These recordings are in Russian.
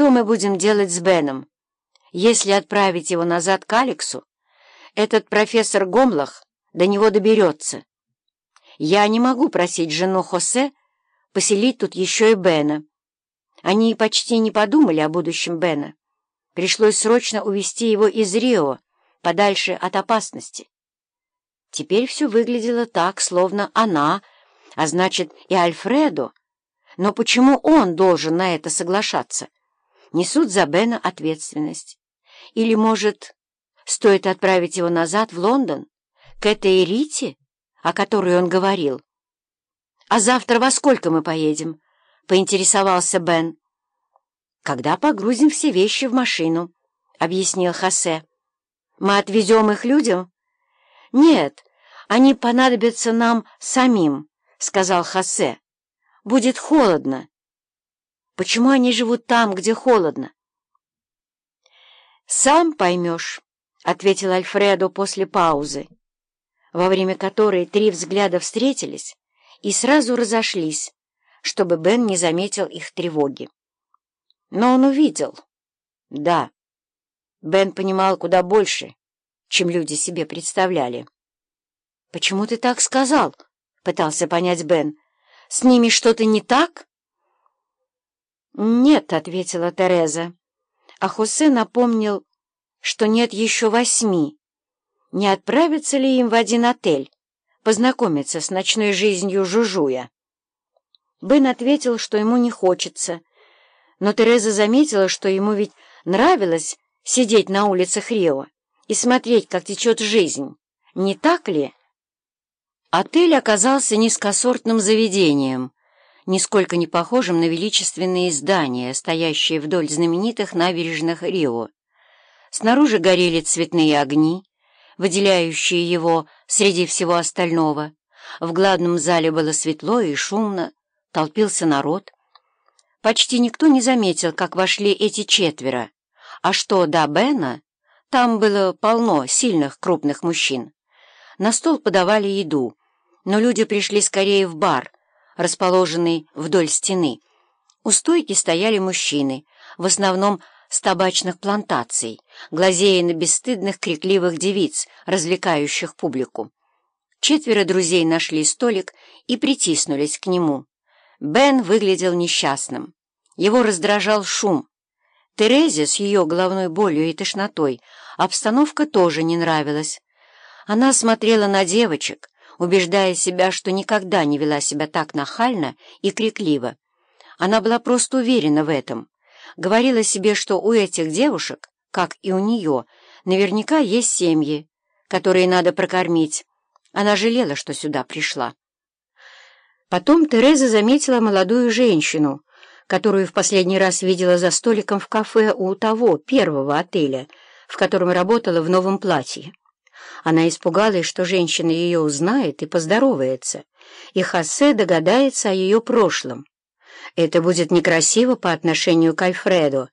что мы будем делать с Беном? Если отправить его назад к Алексу, этот профессор Гомлах до него доберется. Я не могу просить жену Хосе поселить тут еще и Бена. Они почти не подумали о будущем Бена. Пришлось срочно увезти его из Рио, подальше от опасности. Теперь все выглядело так, словно она, а значит и Альфредо. Но почему он должен на это соглашаться? Несут за Бена ответственность. Или, может, стоит отправить его назад в Лондон, к этой Рите, о которой он говорил? «А завтра во сколько мы поедем?» — поинтересовался Бен. «Когда погрузим все вещи в машину», — объяснил Хосе. «Мы отвезем их людям?» «Нет, они понадобятся нам самим», — сказал Хосе. «Будет холодно». «Почему они живут там, где холодно?» «Сам поймешь», — ответил Альфредо после паузы, во время которой три взгляда встретились и сразу разошлись, чтобы Бен не заметил их тревоги. Но он увидел. Да, Бен понимал куда больше, чем люди себе представляли. «Почему ты так сказал?» — пытался понять Бен. «С ними что-то не так?» «Нет», — ответила Тереза. А Хосе напомнил, что нет еще восьми. Не отправиться ли им в один отель, познакомиться с ночной жизнью Жужуя? Бен ответил, что ему не хочется, но Тереза заметила, что ему ведь нравилось сидеть на улицах Рио и смотреть, как течет жизнь. Не так ли? Отель оказался низкосортным заведением, нисколько не похожим на величественные здания, стоящие вдоль знаменитых набережных Рио. Снаружи горели цветные огни, выделяющие его среди всего остального. В гладном зале было светло и шумно, толпился народ. Почти никто не заметил, как вошли эти четверо. А что до Бена, там было полно сильных крупных мужчин. На стол подавали еду, но люди пришли скорее в бар, расположенный вдоль стены. У стойки стояли мужчины, в основном с табачных плантаций, глазея на бесстыдных крикливых девиц, развлекающих публику. Четверо друзей нашли столик и притиснулись к нему. Бен выглядел несчастным. Его раздражал шум. Терезе с ее головной болью и тошнотой обстановка тоже не нравилась. Она смотрела на девочек, убеждая себя, что никогда не вела себя так нахально и крикливо. Она была просто уверена в этом. Говорила себе, что у этих девушек, как и у нее, наверняка есть семьи, которые надо прокормить. Она жалела, что сюда пришла. Потом Тереза заметила молодую женщину, которую в последний раз видела за столиком в кафе у того, первого отеля, в котором работала в новом платье. Она испугалась, что женщина ее узнает и поздоровается, и Хосе догадается о ее прошлом. Это будет некрасиво по отношению к Альфреду.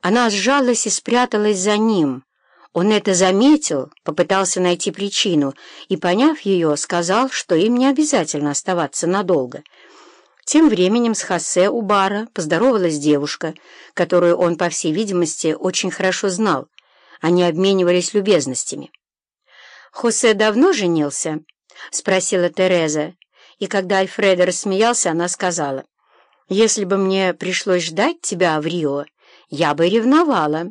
Она сжалась и спряталась за ним. Он это заметил, попытался найти причину и, поняв ее, сказал, что им не обязательно оставаться надолго. Тем временем с Хосе у бара поздоровалась девушка, которую он, по всей видимости, очень хорошо знал. Они обменивались любезностями. «Хосе давно женился?» — спросила Тереза. И когда Альфредо рассмеялся, она сказала, «Если бы мне пришлось ждать тебя в Рио, я бы ревновала».